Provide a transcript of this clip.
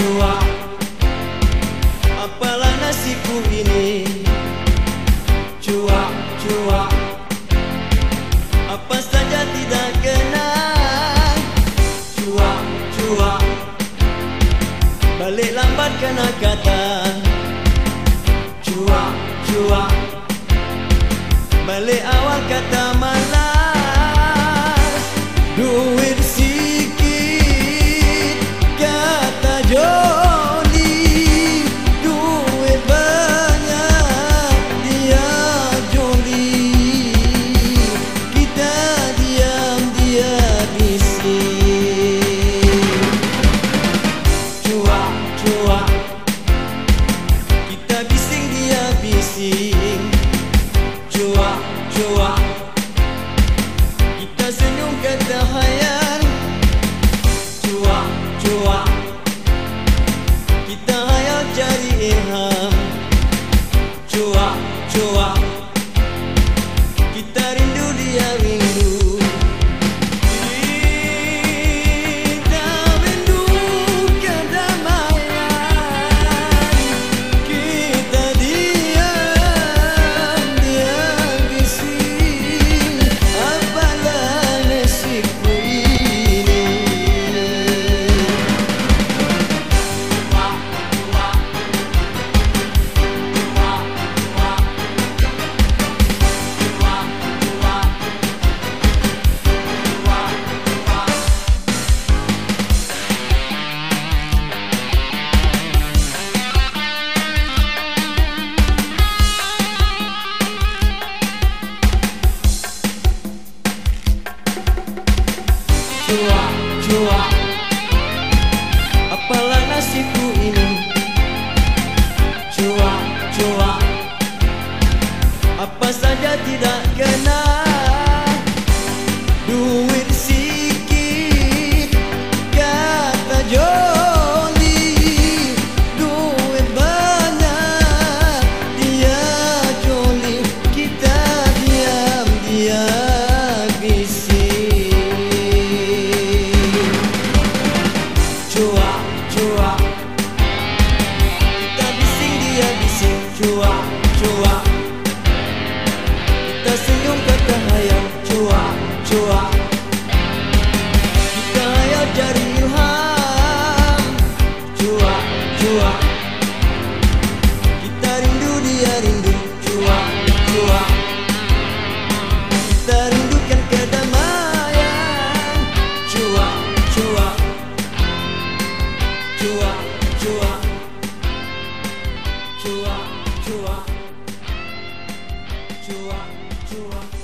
jua. Apalah nasibku ini? Jua, jua. Apa saja tidak kena Jua, jua. Balik lambat kena kata. Jua, jua. Balik awal kata Jua, jua. Apalah nasibku ini? Jua, jua. Apa saja tidak kenal? berjuang. Kita layak dari ilham. Juang, juang. Kita rindu dia rindu. Juang, juang. Kita rindukan kedamaian. Juang, juang. Juang, juang. Juang, juang. Juang, juang.